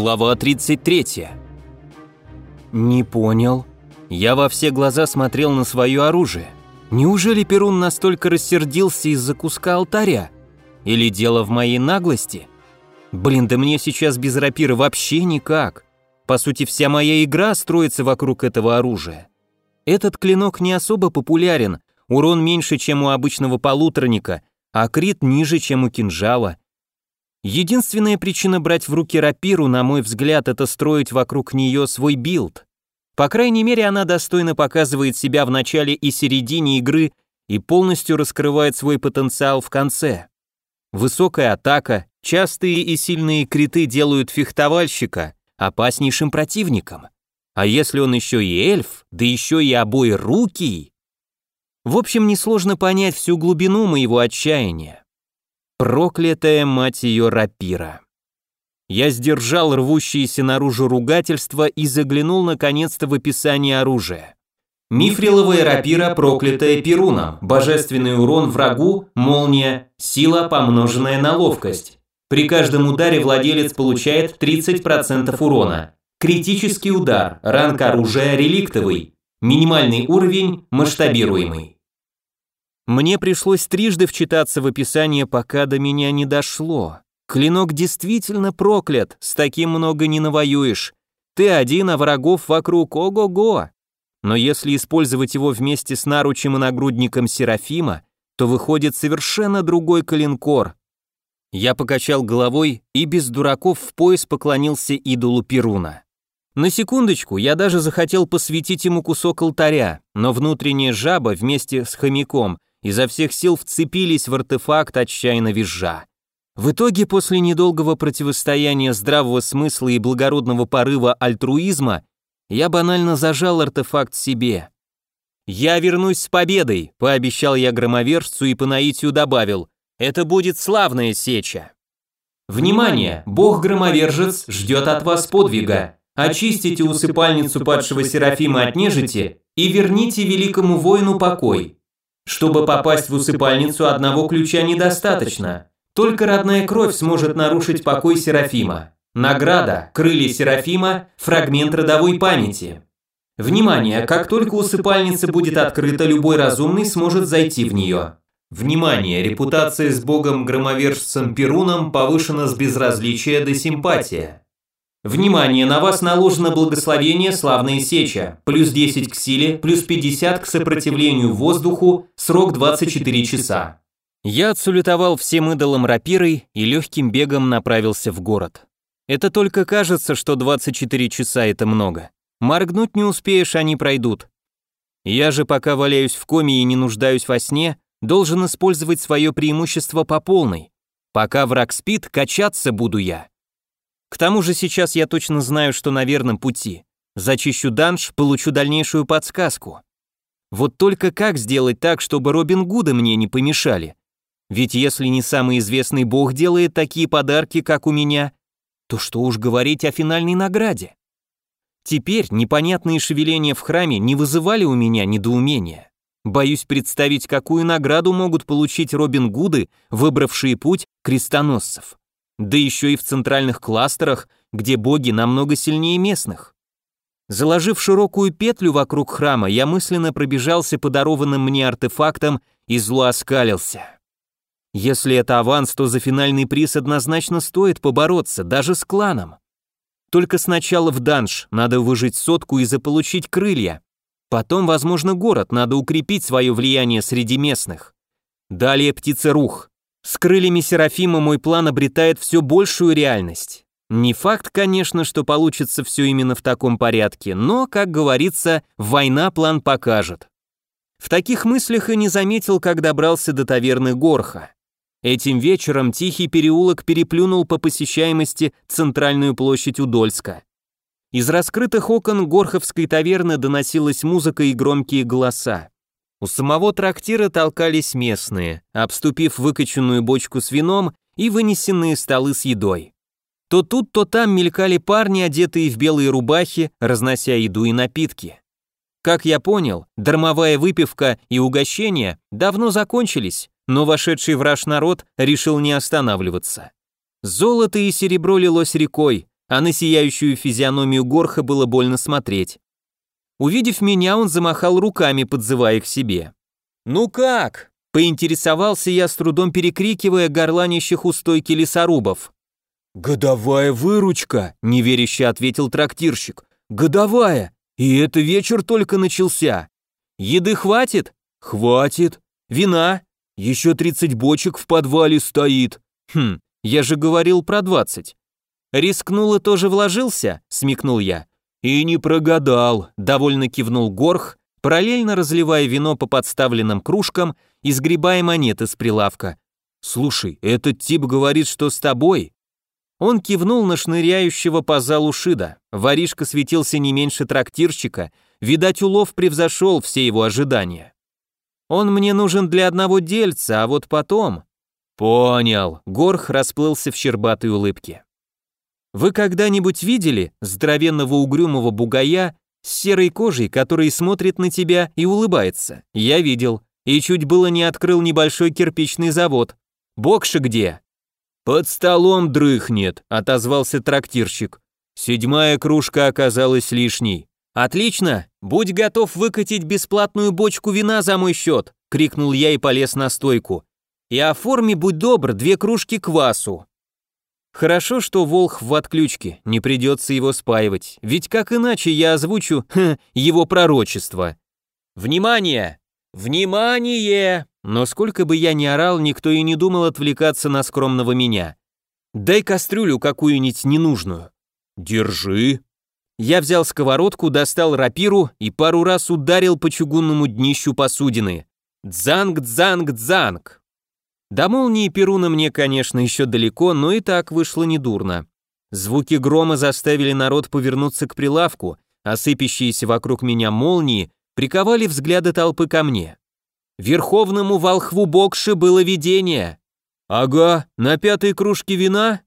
Глава 33. Не понял. Я во все глаза смотрел на свое оружие. Неужели Перун настолько рассердился из-за куска алтаря? Или дело в моей наглости? Блин, да мне сейчас без рапира вообще никак. По сути, вся моя игра строится вокруг этого оружия. Этот клинок не особо популярен, урон меньше, чем у обычного полуторника, а крит ниже, чем у кинжала. Единственная причина брать в руки рапиру, на мой взгляд, это строить вокруг нее свой билд. По крайней мере, она достойно показывает себя в начале и середине игры и полностью раскрывает свой потенциал в конце. Высокая атака, частые и сильные криты делают фехтовальщика опаснейшим противником. А если он еще и эльф, да еще и обоерукий. В общем, несложно понять всю глубину моего отчаяния. Проклятая мать ее рапира. Я сдержал рвущиеся наружу ругательства и заглянул наконец-то в описание оружия. Мифриловая рапира, проклятая Перуном, божественный урон врагу, молния, сила, помноженная на ловкость. При каждом ударе владелец получает 30% урона. Критический удар, ранг оружия реликтовый. Минимальный уровень масштабируемый. Мне пришлось трижды вчитаться в описание, пока до меня не дошло. Клинок действительно проклят, с таким много не навоюешь. Ты один, а врагов вокруг ого-го. Но если использовать его вместе с наручем и нагрудником Серафима, то выходит совершенно другой калинкор. Я покачал головой и без дураков в пояс поклонился идолу Перуна. На секундочку, я даже захотел посвятить ему кусок алтаря, но внутренняя жаба вместе с хомяком изо всех сил вцепились в артефакт отчаянно визжа. В итоге, после недолгого противостояния здравого смысла и благородного порыва альтруизма, я банально зажал артефакт себе. «Я вернусь с победой», — пообещал я громовержцу и по наитию добавил, «это будет славная сеча». «Внимание! Бог-громовержец ждет от вас подвига. Очистите усыпальницу падшего Серафима от нежити и верните великому воину покой. Чтобы попасть в усыпальницу, одного ключа недостаточно. Только родная кровь сможет нарушить покой Серафима. Награда, крылья Серафима, фрагмент родовой памяти. Внимание, как только усыпальница будет открыта, любой разумный сможет зайти в нее. Внимание, репутация с богом-громовержцем Перуном повышена с безразличия до симпатия. Внимание, на вас наложено благословение славная сеча, плюс 10 к силе, плюс 50 к сопротивлению воздуху, срок 24 часа. Я отсулетовал всем идолам рапирой и легким бегом направился в город. Это только кажется, что 24 часа это много. Моргнуть не успеешь, они пройдут. Я же пока валяюсь в коме и не нуждаюсь во сне, должен использовать свое преимущество по полной. Пока враг спит, качаться буду я. К тому же сейчас я точно знаю, что на верном пути. Зачищу данж, получу дальнейшую подсказку. Вот только как сделать так, чтобы Робин Гуда мне не помешали? Ведь если не самый известный бог делает такие подарки, как у меня, то что уж говорить о финальной награде? Теперь непонятные шевеления в храме не вызывали у меня недоумения. Боюсь представить, какую награду могут получить Робин Гуды, выбравшие путь крестоносцев да еще и в центральных кластерах, где боги намного сильнее местных. Заложив широкую петлю вокруг храма, я мысленно пробежался по дарованным мне артефактам и зло оскалился. Если это аванс, то за финальный приз однозначно стоит побороться, даже с кланом. Только сначала в данж надо выжить сотку и заполучить крылья. Потом, возможно, город, надо укрепить свое влияние среди местных. Далее птицерух. С крыльями Серафима мой план обретает все большую реальность. Не факт, конечно, что получится все именно в таком порядке, но, как говорится, война план покажет. В таких мыслях и не заметил, как добрался до таверны Горха. Этим вечером тихий переулок переплюнул по посещаемости центральную площадь Удольска. Из раскрытых окон Горховской таверны доносилась музыка и громкие голоса. У самого трактира толкались местные, обступив выкачанную бочку с вином и вынесенные столы с едой. То тут, то там мелькали парни, одетые в белые рубахи, разнося еду и напитки. Как я понял, дармовая выпивка и угощения давно закончились, но вошедший в раж народ решил не останавливаться. Золото и серебро лилось рекой, а на сияющую физиономию Горха было больно смотреть. Увидев меня, он замахал руками, подзывая к себе. «Ну как?» – поинтересовался я, с трудом перекрикивая горланищих у стойки лесорубов. «Годовая выручка», – неверяще ответил трактирщик. «Годовая! И это вечер только начался. Еды хватит? Хватит. Вина? Еще 30 бочек в подвале стоит. Хм, я же говорил про 20. Рискнул и тоже вложился? Смекнул я. И не прогадал, довольно кивнул Горх, параллельно разливая вино по подставленным кружкам и сгребая монеты с прилавка. «Слушай, этот тип говорит, что с тобой?» Он кивнул на шныряющего по залу Шида. Воришка светился не меньше трактирщика, видать, улов превзошел все его ожидания. «Он мне нужен для одного дельца, а вот потом...» «Понял», — Горх расплылся в щербатой улыбке. «Вы когда-нибудь видели здоровенного угрюмого бугая с серой кожей, который смотрит на тебя и улыбается? Я видел, и чуть было не открыл небольшой кирпичный завод. Бокша где?» «Под столом дрыхнет», — отозвался трактирщик. Седьмая кружка оказалась лишней. «Отлично! Будь готов выкатить бесплатную бочку вина за мой счет!» — крикнул я и полез на стойку. «И оформи, будь добр, две кружки квасу!» Хорошо, что Волх в отключке, не придется его спаивать, ведь как иначе я озвучу ха, его пророчество. «Внимание! Внимание!» Но сколько бы я ни орал, никто и не думал отвлекаться на скромного меня. «Дай кастрюлю какую-нибудь ненужную». «Держи». Я взял сковородку, достал рапиру и пару раз ударил по чугунному днищу посудины. Дзанг, дзанг, дзанг. До молнии Перуна мне, конечно, еще далеко, но и так вышло недурно. Звуки грома заставили народ повернуться к прилавку, а сыпящиеся вокруг меня молнии приковали взгляды толпы ко мне. Верховному волхву Бокши было видение. Ага, на пятой кружке вина?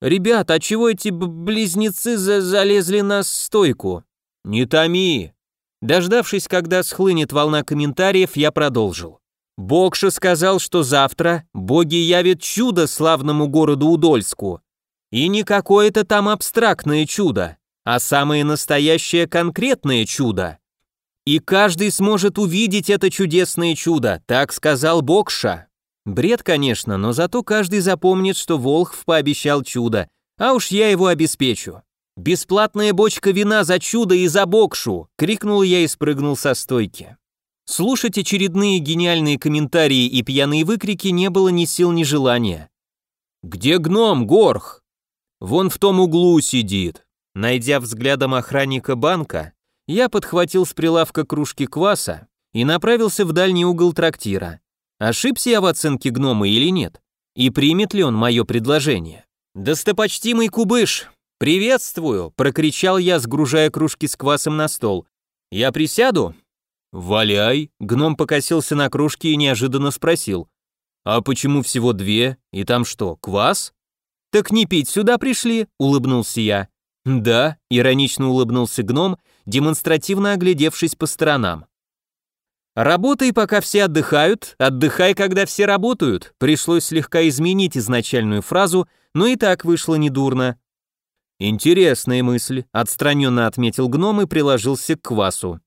Ребят, а чего эти близнецы за залезли на стойку? Не томи. Дождавшись, когда схлынет волна комментариев, я продолжил. Бокша сказал, что завтра боги явят чудо славному городу Удольску. И не какое-то там абстрактное чудо, а самое настоящее конкретное чудо. И каждый сможет увидеть это чудесное чудо, так сказал Бокша. Бред, конечно, но зато каждый запомнит, что Волхв пообещал чудо, а уж я его обеспечу. «Бесплатная бочка вина за чудо и за Бокшу!» — крикнул я и спрыгнул со стойки. Слушать очередные гениальные комментарии и пьяные выкрики не было ни сил, ни желания. «Где гном, Горх?» «Вон в том углу сидит». Найдя взглядом охранника банка, я подхватил с прилавка кружки кваса и направился в дальний угол трактира. Ошибся я в оценке гнома или нет? И примет ли он мое предложение? «Достопочтимый кубыш! Приветствую!» – прокричал я, сгружая кружки с квасом на стол. «Я присяду?» «Валяй!» – гном покосился на кружки и неожиданно спросил. «А почему всего две? И там что, квас?» «Так не пить сюда пришли?» – улыбнулся я. «Да», — иронично улыбнулся гном, демонстративно оглядевшись по сторонам. «Работай, пока все отдыхают, отдыхай, когда все работают», пришлось слегка изменить изначальную фразу, но и так вышло недурно. «Интересная мысль», — отстраненно отметил гном и приложился к квасу.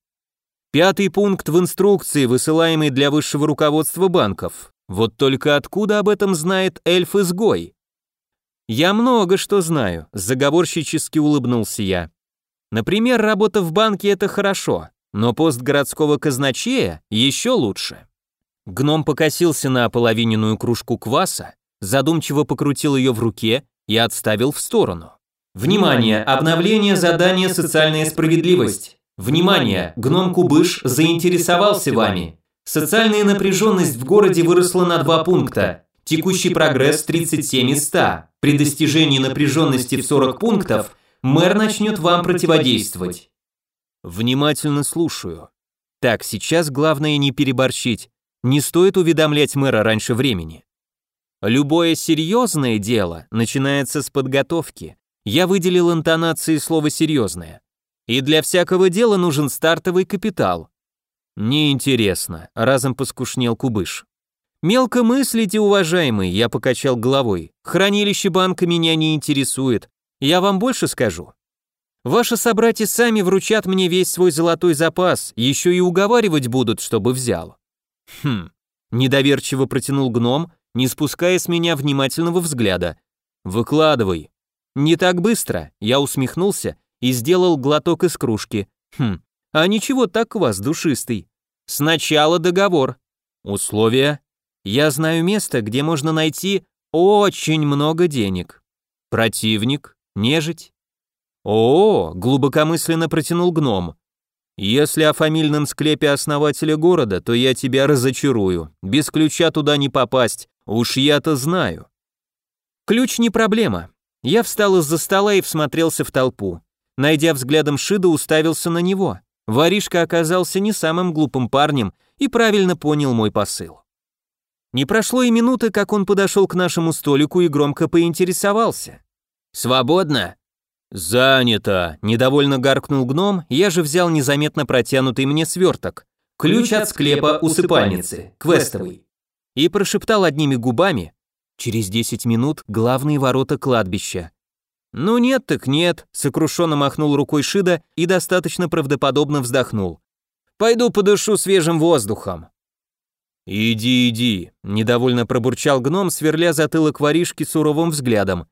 Пятый пункт в инструкции, высылаемый для высшего руководства банков. Вот только откуда об этом знает эльф-изгой? «Я много что знаю», – заговорщически улыбнулся я. «Например, работа в банке – это хорошо, но пост городского казначея еще лучше». Гном покосился на ополовиненную кружку кваса, задумчиво покрутил ее в руке и отставил в сторону. «Внимание! Обновление задания «Социальная справедливость». Внимание! Гном Кубыш заинтересовался вами. Социальная напряженность в городе выросла на два пункта. Текущий прогресс 37 из 100. При достижении напряженности в 40 пунктов мэр начнет вам противодействовать. Внимательно слушаю. Так, сейчас главное не переборщить. Не стоит уведомлять мэра раньше времени. Любое серьезное дело начинается с подготовки. Я выделил интонации слова «серьезное». И для всякого дела нужен стартовый капитал. Неинтересно, разом поскушнел Кубыш. «Мелко мыслите, уважаемый», — я покачал головой. «Хранилище банка меня не интересует. Я вам больше скажу. Ваши собратья сами вручат мне весь свой золотой запас, еще и уговаривать будут, чтобы взял. Хм, недоверчиво протянул гном, не спуская с меня внимательного взгляда. Выкладывай. Не так быстро, я усмехнулся и сделал глоток из кружки. Хм, а ничего так вас, душистый. Сначала договор. Условия. Я знаю место, где можно найти очень много денег. Противник, нежить, «О, глубокомысленно протянул гном. Если о фамильном склепе основателя города, то я тебя разочарую. Без ключа туда не попасть, уж я-то знаю». Ключ не проблема. Я встал из-за стола и всмотрелся в толпу. Найдя взглядом Шида, уставился на него. Воришка оказался не самым глупым парнем и правильно понял мой посыл. Не прошло и минуты, как он подошел к нашему столику и громко поинтересовался. «Свободно?» «Занято!» – недовольно гаркнул гном, я же взял незаметно протянутый мне сверток. Ключ от склепа усыпальницы, квестовый. И прошептал одними губами. Через десять минут главные ворота кладбища. «Ну нет так нет», – сокрушенно махнул рукой Шида и достаточно правдоподобно вздохнул. «Пойду подышу свежим воздухом». «Иди, иди», – недовольно пробурчал гном, сверля затылок воришки суровым взглядом.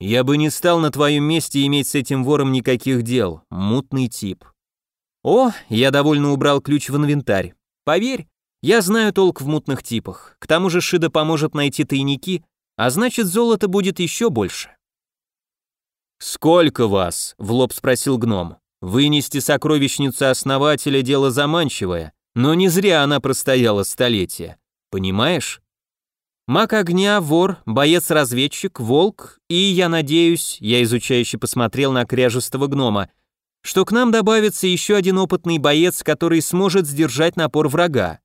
Я бы не стал на твоем месте иметь с этим вором никаких дел, мутный тип. О, я довольно убрал ключ в инвентарь. Поверь, я знаю толк в мутных типах. К тому же Шида поможет найти тайники, а значит золота будет еще больше. «Сколько вас?» — в лоб спросил гном. «Вынести сокровищницу основателя — дело заманчивое, но не зря она простояла столетия. Понимаешь?» Маг огня, вор, боец-разведчик, волк, и, я надеюсь, я изучающе посмотрел на кряжестого гнома, что к нам добавится еще один опытный боец, который сможет сдержать напор врага.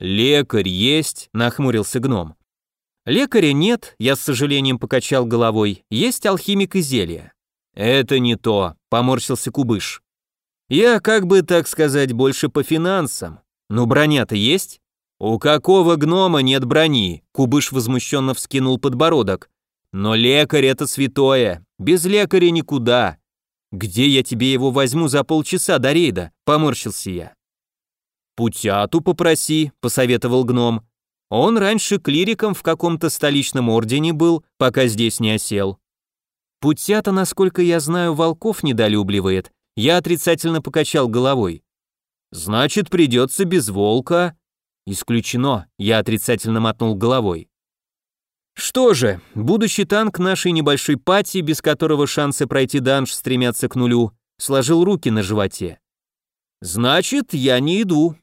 «Лекарь есть?» – нахмурился гном. «Лекаря нет», – я с сожалением покачал головой, – «есть алхимик и зелья». «Это не то», – поморщился Кубыш. «Я, как бы так сказать, больше по финансам. Но броня-то есть?» «У какого гнома нет брони?» Кубыш возмущенно вскинул подбородок. «Но лекарь — это святое. Без лекаря никуда. Где я тебе его возьму за полчаса до рейда?» Поморщился я. «Путяту попроси», — посоветовал гном. «Он раньше клириком в каком-то столичном ордене был, пока здесь не осел». Путята, насколько я знаю, волков недолюбливает. Я отрицательно покачал головой. «Значит, придется без волка», «Исключено», — я отрицательно мотнул головой. Что же, будущий танк нашей небольшой пати, без которого шансы пройти данж стремятся к нулю, сложил руки на животе. «Значит, я не иду»,